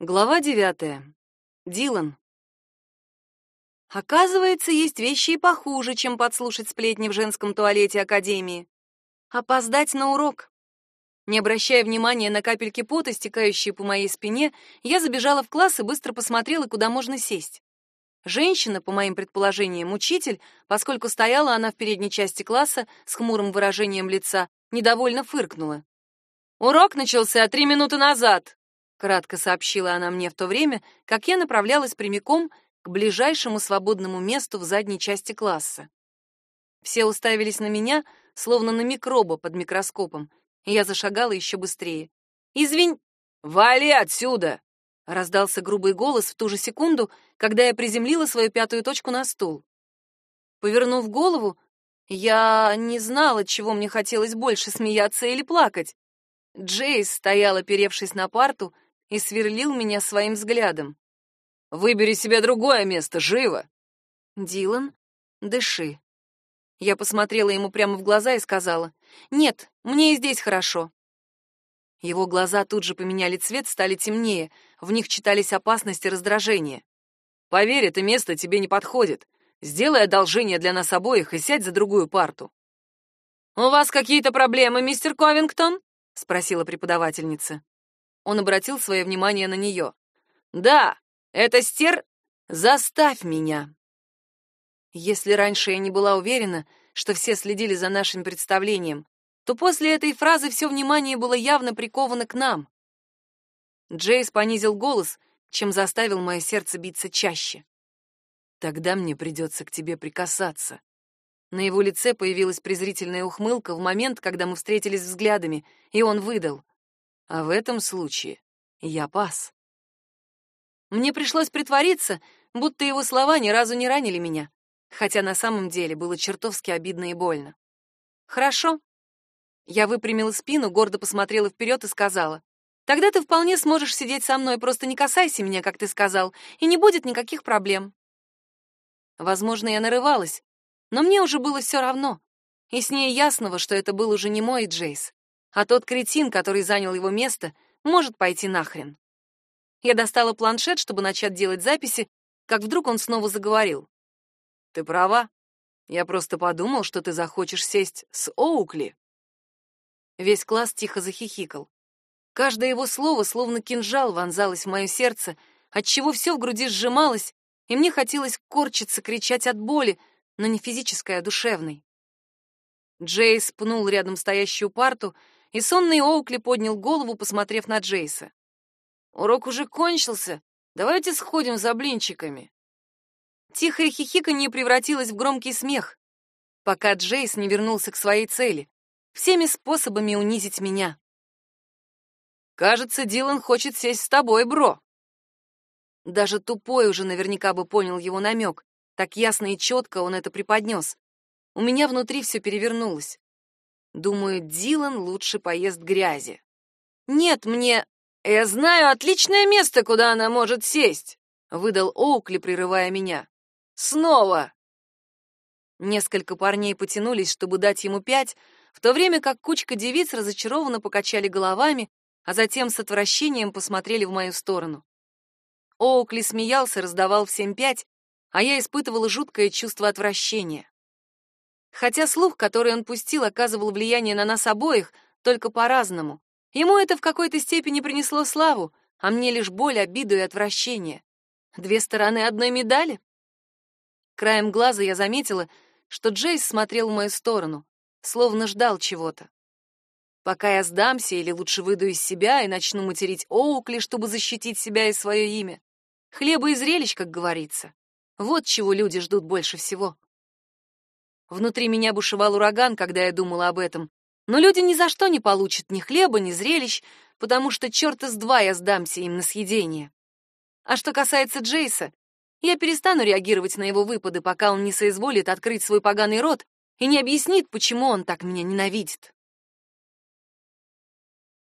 Глава девятая. Дилан. Оказывается, есть вещи и похуже, чем подслушать сплетни в женском туалете академии. Опоздать на урок. Не обращая внимания на капельки пота, стекающие по моей спине, я забежала в класс и быстро посмотрела, куда можно сесть. Женщина, по моим предположениям, учитель, поскольку стояла она в передней части класса с хмурым выражением лица, недовольно фыркнула. «Урок начался три минуты назад», кратко сообщила она мне в то время, как я направлялась прямиком к ближайшему свободному месту в задней части класса. Все уставились на меня, словно на микроба под микроскопом, и я зашагала еще быстрее. «Извинь...» «Вали отсюда!» — раздался грубый голос в ту же секунду, когда я приземлила свою пятую точку на стул. Повернув голову, я не знала, чего мне хотелось больше, смеяться или плакать. Джейс стоял, оперевшись на парту, и сверлил меня своим взглядом. «Выбери себе другое место, живо!» «Дилан, дыши». Я посмотрела ему прямо в глаза и сказала, «Нет, мне и здесь хорошо». Его глаза тут же поменяли цвет, стали темнее, в них читались опасность и раздражение. «Поверь, это место тебе не подходит. Сделай одолжение для нас обоих и сядь за другую парту». «У вас какие-то проблемы, мистер Ковингтон?» — спросила преподавательница. Он обратил свое внимание на нее. «Да, это стер... Заставь меня!» Если раньше я не была уверена, что все следили за нашим представлением, то после этой фразы все внимание было явно приковано к нам. Джейс понизил голос, чем заставил мое сердце биться чаще. «Тогда мне придется к тебе прикасаться». На его лице появилась презрительная ухмылка в момент, когда мы встретились взглядами, и он выдал. А в этом случае я пас. Мне пришлось притвориться, будто его слова ни разу не ранили меня, хотя на самом деле было чертовски обидно и больно. Хорошо. Я выпрямила спину, гордо посмотрела вперед и сказала: "Тогда ты вполне сможешь сидеть со мной, просто не касайся меня, как ты сказал, и не будет никаких проблем". Возможно, я нарывалась, но мне уже было все равно. И с ней ясного, что это был уже не мой Джейс а тот кретин, который занял его место, может пойти нахрен. Я достала планшет, чтобы начать делать записи, как вдруг он снова заговорил. Ты права. Я просто подумал, что ты захочешь сесть с Оукли. Весь класс тихо захихикал. Каждое его слово словно кинжал вонзалось в мое сердце, отчего все в груди сжималось, и мне хотелось корчиться, кричать от боли, но не физической, а душевной. Джейс пнул рядом стоящую парту, и сонный Оукли поднял голову, посмотрев на Джейса. «Урок уже кончился. Давайте сходим за блинчиками». Тихое хихиканье превратилось в громкий смех, пока Джейс не вернулся к своей цели — всеми способами унизить меня. «Кажется, Дилан хочет сесть с тобой, бро». Даже тупой уже наверняка бы понял его намек. Так ясно и четко он это преподнес. У меня внутри все перевернулось. Думаю, Дилан лучше поест грязи. Нет, мне... Я знаю отличное место, куда она может сесть, выдал Оукли, прерывая меня. Снова. Несколько парней потянулись, чтобы дать ему пять, в то время как кучка девиц разочарованно покачали головами, а затем с отвращением посмотрели в мою сторону. Оукли смеялся, раздавал всем пять, а я испытывала жуткое чувство отвращения. Хотя слух, который он пустил, оказывал влияние на нас обоих, только по-разному. Ему это в какой-то степени принесло славу, а мне лишь боль, обиду и отвращение. Две стороны одной медали. Краем глаза я заметила, что Джейс смотрел в мою сторону, словно ждал чего-то. Пока я сдамся или лучше выйду из себя и начну материть Оукли, чтобы защитить себя и свое имя. Хлеба и зрелищ, как говорится. Вот чего люди ждут больше всего. Внутри меня бушевал ураган, когда я думала об этом. Но люди ни за что не получат ни хлеба, ни зрелищ, потому что черта с два я сдамся им на съедение. А что касается Джейса, я перестану реагировать на его выпады, пока он не соизволит открыть свой поганый рот и не объяснит, почему он так меня ненавидит.